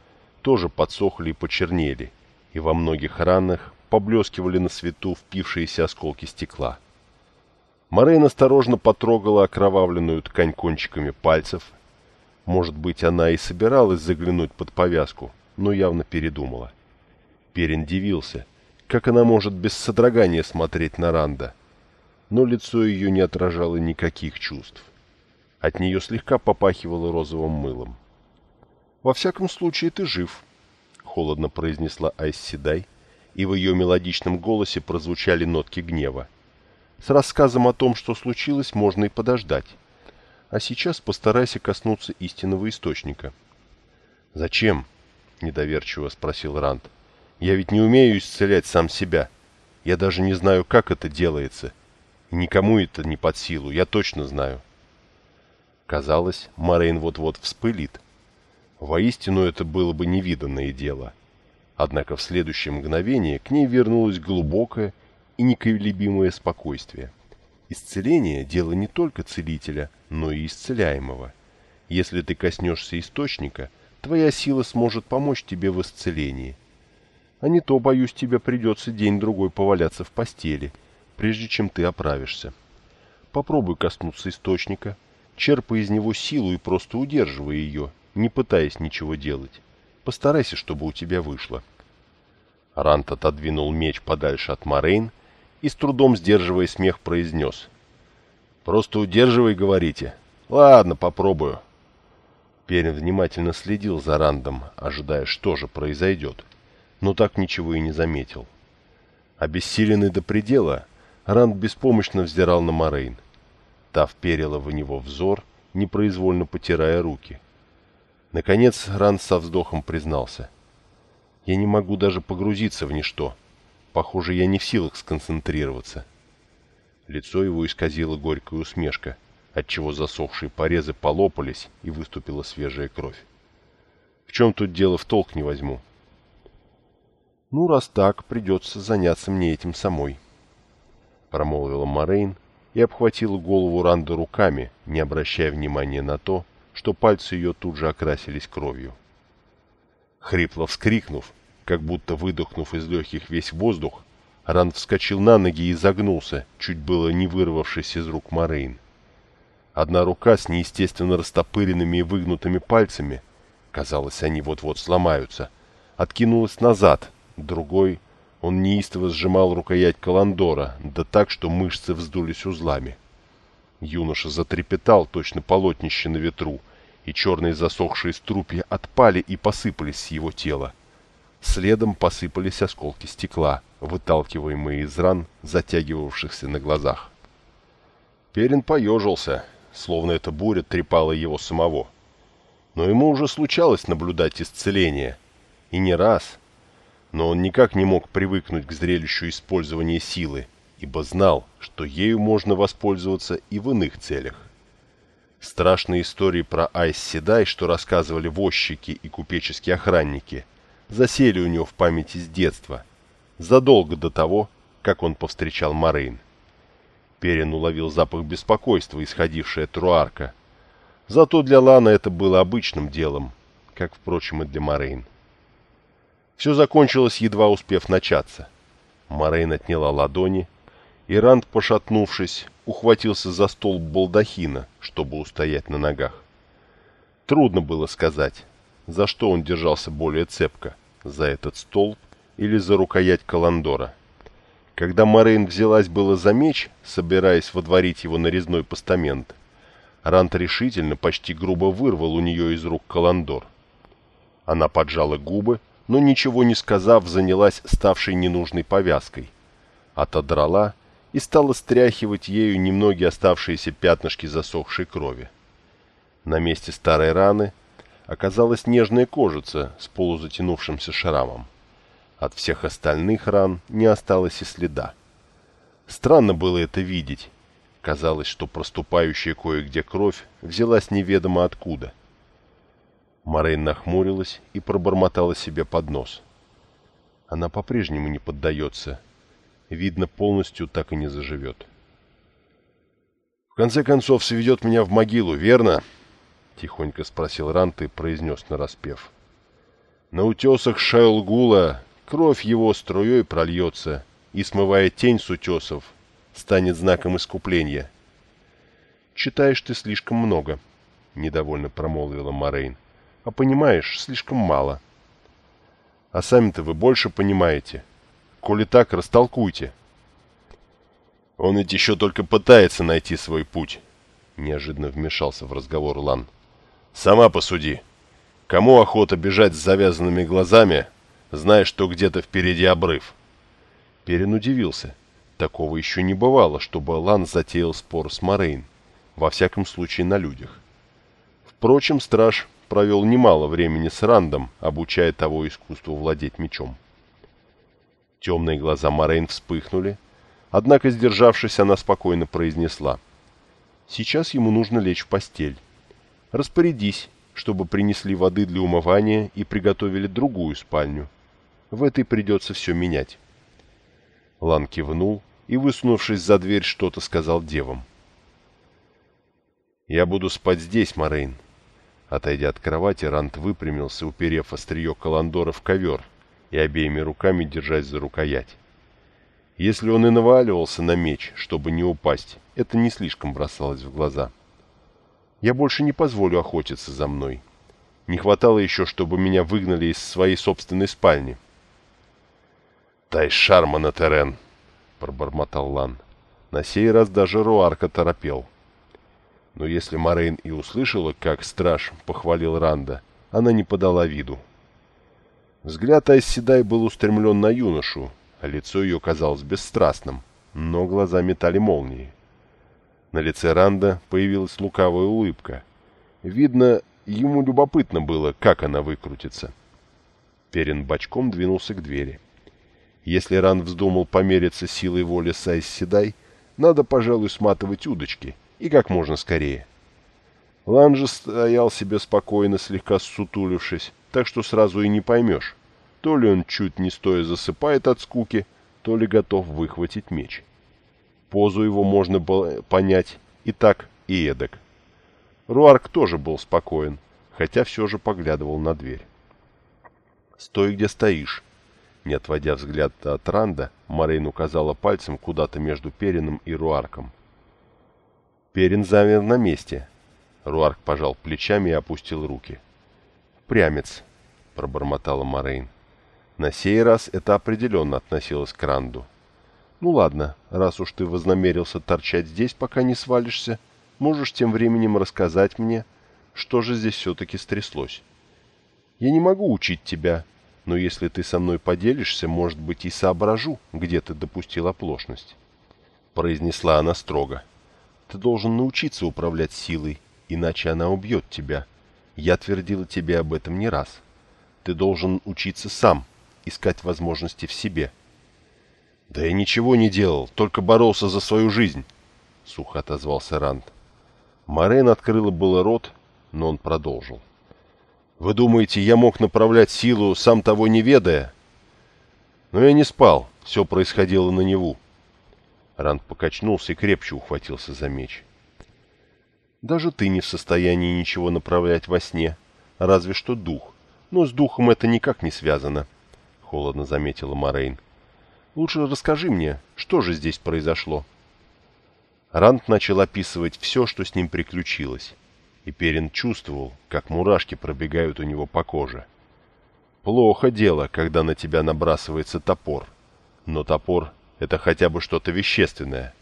тоже подсохли и почернели, и во многих ранах поблескивали на свету впившиеся осколки стекла. Морейн осторожно потрогала окровавленную ткань кончиками пальцев. Может быть, она и собиралась заглянуть под повязку, но явно передумала. Перин дивился, как она может без содрогания смотреть на Ранда, но лицо ее не отражало никаких чувств. От нее слегка попахивало розовым мылом. «Во всяком случае, ты жив», — холодно произнесла Айсседай, и в ее мелодичном голосе прозвучали нотки гнева. «С рассказом о том, что случилось, можно и подождать. А сейчас постарайся коснуться истинного источника». «Зачем?» недоверчиво спросил Ранд. «Я ведь не умею исцелять сам себя. Я даже не знаю, как это делается. И никому это не под силу, я точно знаю». Казалось, Морейн вот-вот вспылит. Воистину это было бы невиданное дело. Однако в следующее мгновение к ней вернулось глубокое и неколебимое спокойствие. Исцеление – дело не только целителя, но и исцеляемого. Если ты коснешься источника – твоя сила сможет помочь тебе в исцелении. А не то, боюсь, тебе придется день-другой поваляться в постели, прежде чем ты оправишься. Попробуй коснуться источника, черпай из него силу и просто удерживай ее, не пытаясь ничего делать. Постарайся, чтобы у тебя вышло. Рант отодвинул меч подальше от Морейн и, с трудом сдерживая смех, произнес. «Просто удерживай, говорите. Ладно, попробую». Перин внимательно следил за Рандом, ожидая, что же произойдет, но так ничего и не заметил. Обессиленный до предела, Ранд беспомощно взирал на Морейн. Та вперила в него взор, непроизвольно потирая руки. Наконец Ранд со вздохом признался. «Я не могу даже погрузиться в ничто. Похоже, я не в силах сконцентрироваться». Лицо его исказило горькая усмешка – отчего засохшие порезы полопались и выступила свежая кровь. В чем тут дело в толк не возьму. Ну, раз так, придется заняться мне этим самой. Промолвила Морейн и обхватила голову Ранда руками, не обращая внимания на то, что пальцы ее тут же окрасились кровью. Хрипло вскрикнув, как будто выдохнув из легких весь воздух, Ран вскочил на ноги и загнулся, чуть было не вырвавшись из рук Морейн. Одна рука с неестественно растопыренными и выгнутыми пальцами, казалось, они вот-вот сломаются, откинулась назад, другой он неистово сжимал рукоять Каландора, да так, что мышцы вздулись узлами. Юноша затрепетал, точно полотнище на ветру, и черные засохшие струпья отпали и посыпались с его тела. Следом посыпались осколки стекла, выталкиваемые из ран, затягивавшихся на глазах. Перин поежился, словно эта буря трепала его самого. Но ему уже случалось наблюдать исцеление. И не раз. Но он никак не мог привыкнуть к зрелищу использования силы, ибо знал, что ею можно воспользоваться и в иных целях. Страшные истории про Айс Седай, что рассказывали возчики и купеческие охранники, засели у него в памяти с детства, задолго до того, как он повстречал Морейн. Перин уловил запах беспокойства, исходивший от Руарка. Зато для Лана это было обычным делом, как, впрочем, и для Морейн. Все закончилось, едва успев начаться. Морейн отняла ладони, и Ранд, пошатнувшись, ухватился за столб балдахина, чтобы устоять на ногах. Трудно было сказать, за что он держался более цепко, за этот столб или за рукоять Каландора. Когда Морейн взялась было за меч, собираясь водворить его на резной постамент, Рант решительно, почти грубо вырвал у нее из рук Каландор. Она поджала губы, но ничего не сказав, занялась ставшей ненужной повязкой. Отодрала и стала стряхивать ею немногие оставшиеся пятнышки засохшей крови. На месте старой раны оказалась нежная кожица с полузатянувшимся шрамом. От всех остальных ран не осталось и следа. Странно было это видеть. Казалось, что проступающая кое-где кровь взялась неведомо откуда. Морейн нахмурилась и пробормотала себе под нос. Она по-прежнему не поддается. Видно, полностью так и не заживет. «В конце концов, сведет меня в могилу, верно?» — тихонько спросил Рант и произнес нараспев. «На утесах Шайлгула Кровь его струей прольется, и, смывая тень с утесов, станет знаком искупления. «Читаешь ты слишком много», — недовольно промолвила Морейн. «А понимаешь, слишком мало». «А сами-то вы больше понимаете. Коли так, растолкуйте». «Он ведь еще только пытается найти свой путь», — неожиданно вмешался в разговор Лан. «Сама посуди. Кому охота бежать с завязанными глазами, зная, что где-то впереди обрыв. Перин удивился. Такого еще не бывало, чтобы Лан затеял спор с Морейн, во всяком случае на людях. Впрочем, страж провел немало времени с Рандом, обучая того искусству владеть мечом. Темные глаза Морейн вспыхнули, однако, сдержавшись, она спокойно произнесла. «Сейчас ему нужно лечь в постель. Распорядись, чтобы принесли воды для умывания и приготовили другую спальню, в этой придется все менять. Лан кивнул и, высунувшись за дверь, что-то сказал девам. «Я буду спать здесь, Морейн». Отойдя от кровати, Рант выпрямился, уперев острие Каландора в ковер и обеими руками держась за рукоять. Если он и наваливался на меч, чтобы не упасть, это не слишком бросалось в глаза. «Я больше не позволю охотиться за мной. Не хватало еще, чтобы меня выгнали из своей собственной спальни». «Дай шарма на терен!» — пробормотал Лан. На сей раз даже Руарка торопел. Но если Морейн и услышала, как страж похвалил Ранда, она не подала виду. Взгляд Айсседай был устремлен на юношу, а лицо ее казалось бесстрастным, но глаза метали молнии. На лице Ранда появилась лукавая улыбка. Видно, ему любопытно было, как она выкрутится. Перин бочком двинулся к двери. — если Ран вздумал помериться силой воли с Айсседай, надо, пожалуй, сматывать удочки, и как можно скорее. Лан стоял себе спокойно, слегка сутулившись, так что сразу и не поймешь, то ли он чуть не стоя засыпает от скуки, то ли готов выхватить меч. Позу его можно было понять и так, и эдак. Руарк тоже был спокоен, хотя все же поглядывал на дверь. «Стой, где стоишь», Не отводя взгляд от Ранда, Морейн указала пальцем куда-то между Перином и Руарком. Перин замер на месте. Руарк пожал плечами и опустил руки. «Прямец», — пробормотала Морейн. На сей раз это определенно относилось к Ранду. «Ну ладно, раз уж ты вознамерился торчать здесь, пока не свалишься, можешь тем временем рассказать мне, что же здесь все-таки стряслось. Я не могу учить тебя, но если ты со мной поделишься, может быть, и соображу, где ты допустил оплошность. Произнесла она строго. Ты должен научиться управлять силой, иначе она убьет тебя. Я твердила тебе об этом не раз. Ты должен учиться сам, искать возможности в себе. Да я ничего не делал, только боролся за свою жизнь, сухо отозвался Ранд. Морейн открыла было рот, но он продолжил. Вы думаете, я мог направлять силу, сам того не ведая? Но я не спал, все происходило на Неву. Ранд покачнулся и крепче ухватился за меч. Даже ты не в состоянии ничего направлять во сне, разве что дух. Но с духом это никак не связано, — холодно заметила Морейн. Лучше расскажи мне, что же здесь произошло. Ранд начал описывать все, что с ним приключилось и Перин чувствовал, как мурашки пробегают у него по коже. Плохо дело, когда на тебя набрасывается топор, но топор — это хотя бы что-то вещественное,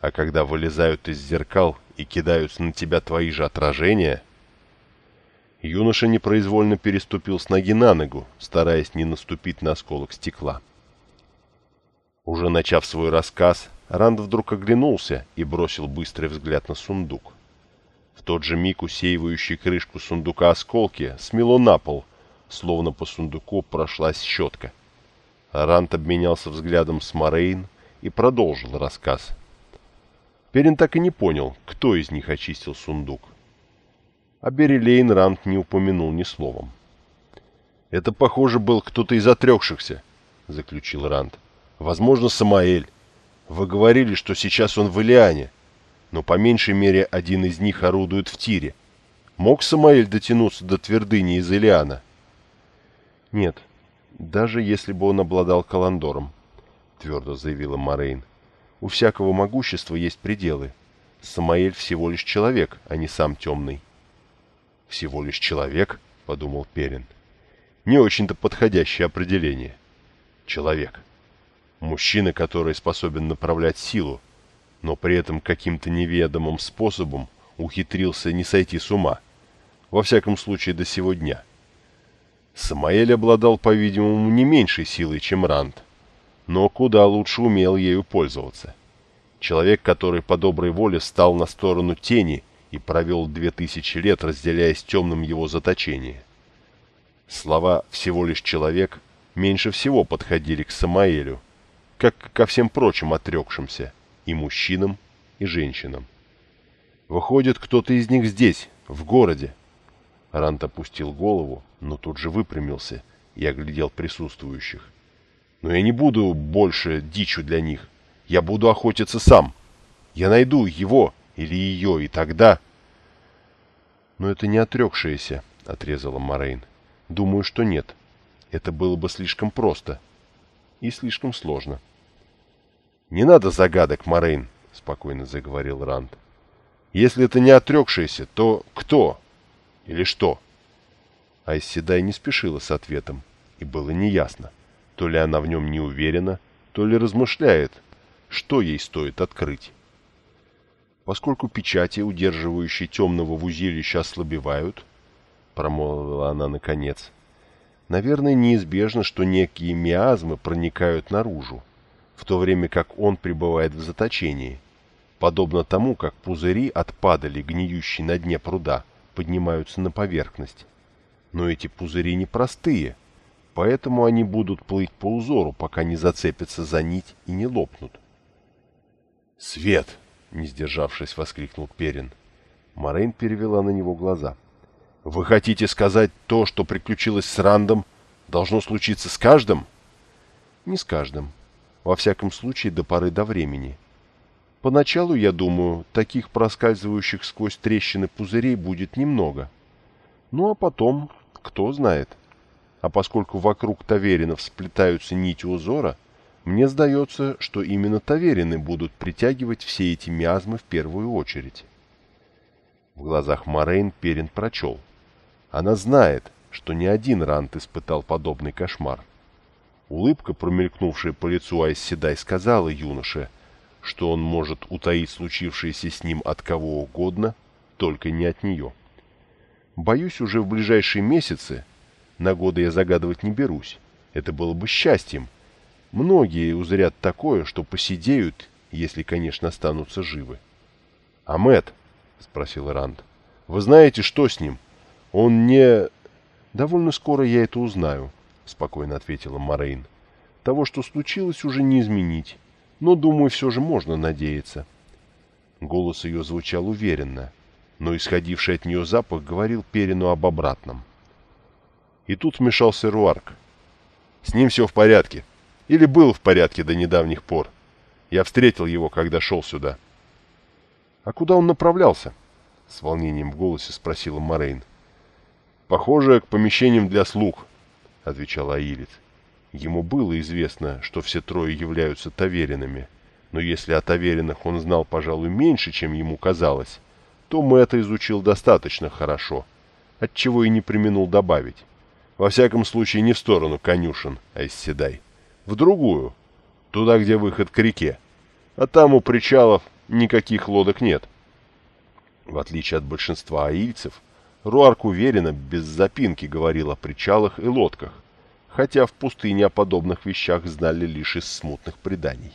а когда вылезают из зеркал и кидаются на тебя твои же отражения... Юноша непроизвольно переступил с ноги на ногу, стараясь не наступить на осколок стекла. Уже начав свой рассказ, Ранд вдруг оглянулся и бросил быстрый взгляд на сундук тот же миг усеивающий крышку сундука осколки смело на пол, словно по сундуку прошлась щетка. Рант обменялся взглядом с Морейн и продолжил рассказ. Перин так и не понял, кто из них очистил сундук. А Берилейн Рант не упомянул ни словом. «Это, похоже, был кто-то из отрекшихся», — заключил Рант. «Возможно, Самаэль. Вы говорили, что сейчас он в Илиане но по меньшей мере один из них орудует в тире. Мог Самаэль дотянуться до твердыни из Илиана? Нет, даже если бы он обладал Каландором, твердо заявила Морейн. У всякого могущества есть пределы. Самаэль всего лишь человек, а не сам темный. Всего лишь человек, подумал Перин. Не очень-то подходящее определение. Человек. Мужчина, который способен направлять силу, но при этом каким-то неведомым способом ухитрился не сойти с ума. Во всяком случае, до сего дня. Самаэль обладал, по-видимому, не меньшей силой, чем Ранд, но куда лучше умел ею пользоваться. Человек, который по доброй воле стал на сторону тени и провел две тысячи лет, разделяя с темным его заточение. Слова «всего лишь человек» меньше всего подходили к Самаэлю, как ко всем прочим отрекшимся – и мужчинам, и женщинам. Выходит, кто-то из них здесь, в городе. Рант опустил голову, но тут же выпрямился и оглядел присутствующих. Но я не буду больше дичью для них. Я буду охотиться сам. Я найду его или ее, и тогда... Но это не отрекшаяся, — отрезала Морейн. Думаю, что нет. Это было бы слишком просто и слишком сложно. — «Не надо загадок, Морейн», — спокойно заговорил Ранд. «Если это не отрекшийся, то кто? Или что?» Айседай не спешила с ответом, и было неясно, то ли она в нем не уверена, то ли размышляет, что ей стоит открыть. Поскольку печати, удерживающие темного в узилище, ослабевают, промолвила она наконец, наверное, неизбежно, что некие миазмы проникают наружу, в то время как он пребывает в заточении, подобно тому, как пузыри от падали, гниющей на дне пруда, поднимаются на поверхность. Но эти пузыри непростые, поэтому они будут плыть по узору, пока не зацепятся за нить и не лопнут. «Свет!» — не сдержавшись, воскликнул Перин. Морейн перевела на него глаза. «Вы хотите сказать, то, что приключилось с Рандом, должно случиться с каждым?» «Не с каждым», во всяком случае до поры до времени. Поначалу, я думаю, таких проскальзывающих сквозь трещины пузырей будет немного. Ну а потом, кто знает. А поскольку вокруг таверинов сплетаются нити узора, мне сдается, что именно таверины будут притягивать все эти миазмы в первую очередь. В глазах Морейн Перин прочел. Она знает, что ни один Рант испытал подобный кошмар. Улыбка, промелькнувшая по лицу Айсседай, сказала юноше, что он может утаить случившееся с ним от кого угодно, только не от нее. Боюсь, уже в ближайшие месяцы, на годы я загадывать не берусь, это было бы счастьем. Многие узрят такое, что посидеют, если, конечно, останутся живы. — А Мэтт? — спросил Ранд. — Вы знаете, что с ним? Он не... — Довольно скоро я это узнаю, — спокойно ответила Морейн. — Того, что случилось, уже не изменить, но, думаю, все же можно надеяться. Голос ее звучал уверенно, но исходивший от нее запах говорил Перину об обратном. И тут вмешался Руарк. «С ним все в порядке. Или было в порядке до недавних пор. Я встретил его, когда шел сюда». «А куда он направлялся?» — с волнением в голосе спросила Морейн. «Похоже, к помещениям для слуг», — отвечал Аилит. Ему было известно, что все трое являются таверинами, но если о таверинах он знал, пожалуй, меньше, чем ему казалось, то Мэтт изучил достаточно хорошо, отчего и не применул добавить. Во всяком случае, не в сторону конюшен, а из Седай. В другую, туда, где выход к реке. А там у причалов никаких лодок нет. В отличие от большинства аильцев, Руарк уверенно, без запинки говорил о причалах и лодках, хотя в пустыне о подобных вещах знали лишь из смутных преданий.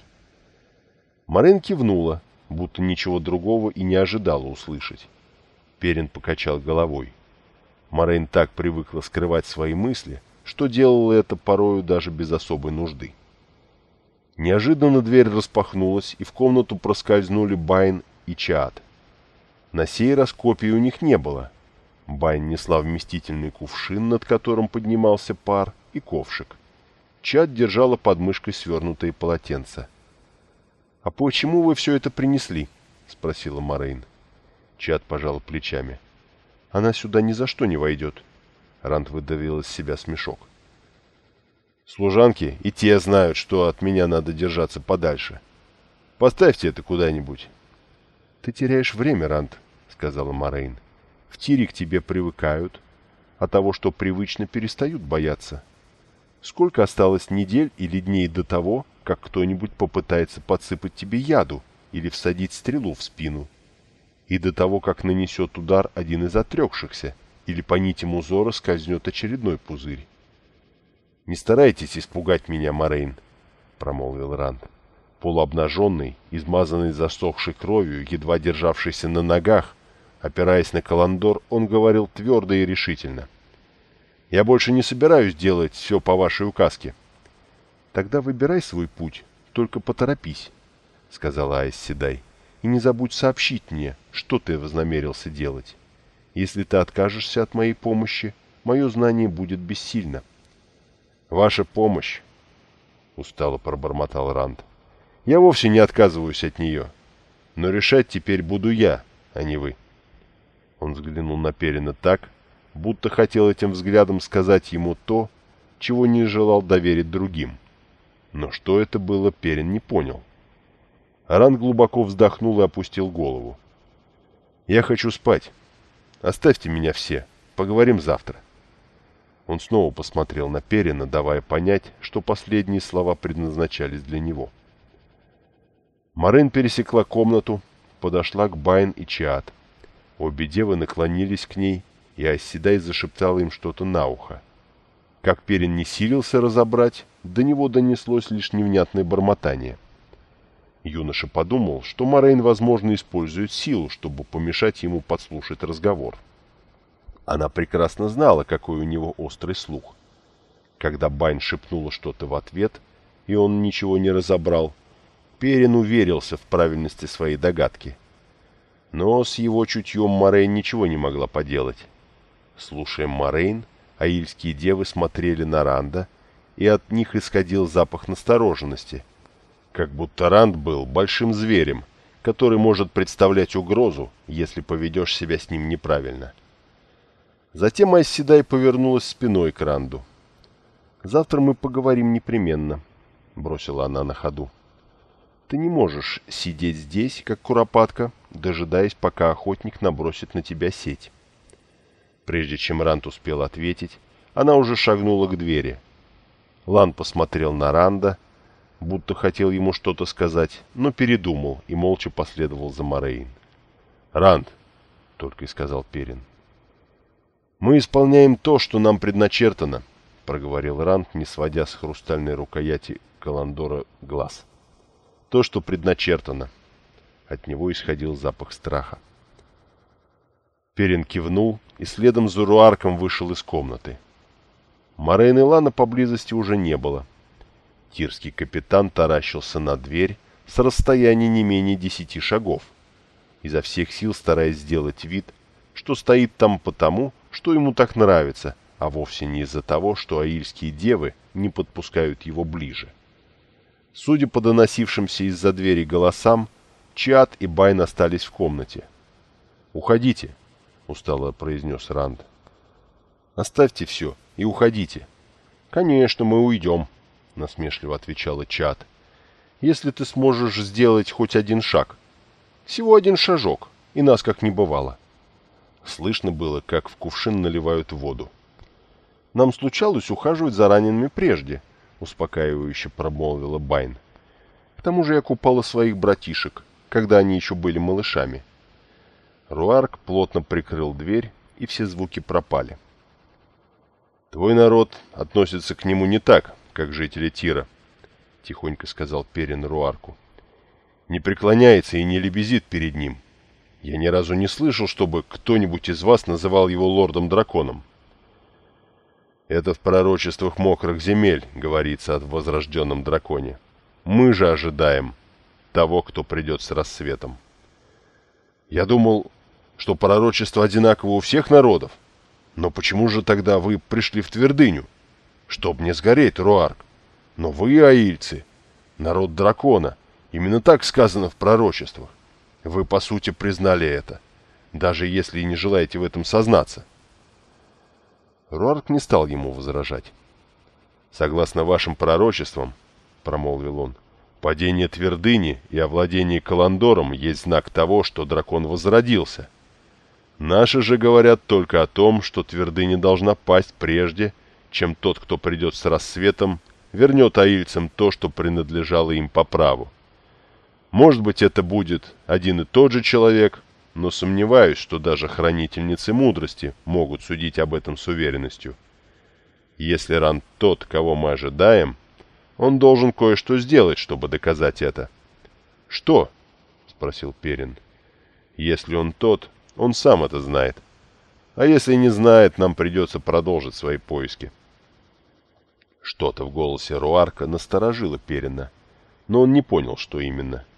Марин кивнула, будто ничего другого и не ожидала услышать. Перин покачал головой. Марин так привыкла скрывать свои мысли, что делала это порою даже без особой нужды. Неожиданно дверь распахнулась, и в комнату проскользнули Байн и Чаат. На сей раз копий у них не было. Байн несла вместительный кувшин, над которым поднимался пар, и ковшик. Чат держала под мышкой свернутые полотенца. «А почему вы все это принесли?» — спросила Морейн. Чат пожал плечами. «Она сюда ни за что не войдет». Рант выдавил из себя смешок. «Служанки и те знают, что от меня надо держаться подальше. Поставьте это куда-нибудь». «Ты теряешь время, Рант», — сказала Морейн. «В тире к тебе привыкают, а того, что привычно, перестают бояться. Сколько осталось недель или дней до того, как кто-нибудь попытается подсыпать тебе яду или всадить стрелу в спину. И до того, как нанесет удар один из отрекшихся, или по нитям узора скользнет очередной пузырь. «Не старайтесь испугать меня, Морейн», — промолвил Ранд. Полуобнаженный, измазанный засохшей кровью, едва державшийся на ногах, опираясь на каландор, он говорил твердо и решительно. «Я больше не собираюсь делать все по вашей указке. Тогда выбирай свой путь, только поторопись, — сказала Айс Седай. И не забудь сообщить мне, что ты вознамерился делать. Если ты откажешься от моей помощи, мое знание будет бессильно. Ваша помощь, — устало пробормотал Ранд. Я вовсе не отказываюсь от нее. Но решать теперь буду я, а не вы. Он взглянул на Перина так, будто хотел этим взглядом сказать ему то, чего не желал доверить другим. Но что это было, Перин не понял. Аран глубоко вздохнул и опустил голову. «Я хочу спать. Оставьте меня все. Поговорим завтра». Он снова посмотрел на Перина, давая понять, что последние слова предназначались для него. Марин пересекла комнату, подошла к Байн и Чиат. Обе девы наклонились к ней, и Оседай зашептала им что-то на ухо. Как Перин не силился разобрать, до него донеслось лишь невнятное бормотание. Юноша подумал, что Морейн, возможно, использует силу, чтобы помешать ему подслушать разговор. Она прекрасно знала, какой у него острый слух. Когда Байн шепнула что-то в ответ, и он ничего не разобрал, Перин уверился в правильности своей догадки. Но с его чутьем Морейн ничего не могла поделать. Слушая Морейн, аильские девы смотрели на Ранда, и от них исходил запах настороженности, как будто Ранд был большим зверем, который может представлять угрозу, если поведешь себя с ним неправильно. Затем Айседай повернулась спиной к Ранду. Завтра мы поговорим непременно, бросила она на ходу. Ты не можешь сидеть здесь, как куропатка, дожидаясь, пока охотник набросит на тебя сеть. Прежде чем Рант успел ответить, она уже шагнула к двери. Лан посмотрел на Ранда, будто хотел ему что-то сказать, но передумал и молча последовал за Морейн. «Ранд», — только и сказал Перин. «Мы исполняем то, что нам предначертано», — проговорил Ранд, не сводя с хрустальной рукояти Каландора глаз. «То, что предначертано». От него исходил запах страха. Перин кивнул и следом за Руарком вышел из комнаты. Морейн и Лана поблизости уже не было. Тирский капитан таращился на дверь с расстояния не менее десяти шагов, изо всех сил стараясь сделать вид, что стоит там потому, что ему так нравится, а вовсе не из-за того, что аильские девы не подпускают его ближе. Судя по доносившимся из-за двери голосам, Чат и Байн остались в комнате. «Уходите», — устало произнес Ранд. «Оставьте все и уходите». «Конечно, мы уйдем», — насмешливо отвечала Чат. «Если ты сможешь сделать хоть один шаг. Всего один шажок, и нас как не бывало». Слышно было, как в кувшин наливают воду. «Нам случалось ухаживать за ранеными прежде», — успокаивающе промолвила Байн. «К тому же я купала своих братишек, когда они еще были малышами». Руарк плотно прикрыл дверь, и все звуки пропали. «Твой народ относится к нему не так, как жители Тира», — тихонько сказал Перин Руарку. «Не преклоняется и не лебезит перед ним. Я ни разу не слышал, чтобы кто-нибудь из вас называл его лордом-драконом. Это в пророчествах мокрых земель говорится о возрожденном драконе. Мы же ожидаем того, кто придет с рассветом. Я думал, что пророчество одинаково у всех народов. Но почему же тогда вы пришли в твердыню? Чтоб не сгореть, Руарк. Но вы, аильцы, народ дракона. Именно так сказано в пророчествах. Вы, по сути, признали это, даже если и не желаете в этом сознаться. Руарк не стал ему возражать. «Согласно вашим пророчествам, — промолвил он, — падение твердыни и овладение Каландором есть знак того, что дракон возродился. Наши же говорят только о том, что твердыня должна пасть прежде, чем тот, кто придет с рассветом, вернет аильцам то, что принадлежало им по праву. Может быть, это будет один и тот же человек, но сомневаюсь, что даже хранительницы мудрости могут судить об этом с уверенностью. Если Ран тот, кого мы ожидаем, он должен кое-что сделать, чтобы доказать это. «Что?» — спросил Перин. «Если он тот, он сам это знает. А если не знает, нам придется продолжить свои поиски». Что-то в голосе Руарка насторожило Перина, но он не понял, что именно. —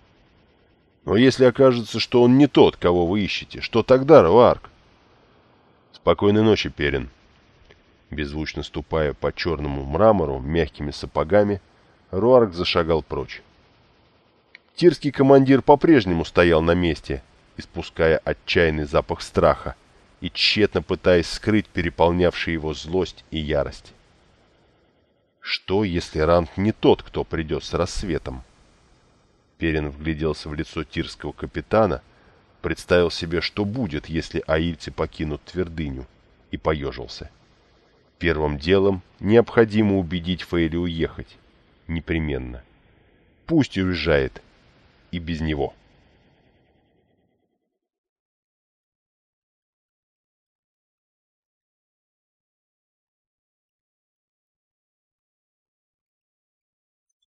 но если окажется, что он не тот, кого вы ищете, что тогда, Руарк? Спокойной ночи, Перин. Беззвучно ступая по черному мрамору мягкими сапогами, Руарк зашагал прочь. Тирский командир по-прежнему стоял на месте, испуская отчаянный запах страха и тщетно пытаясь скрыть переполнявшие его злость и ярость. Что, если Рант не тот, кто придет с рассветом? Перин вгляделся в лицо тирского капитана, представил себе, что будет, если аильцы покинут твердыню, и поежился. Первым делом необходимо убедить Фейли уехать. Непременно. Пусть уезжает. И без него.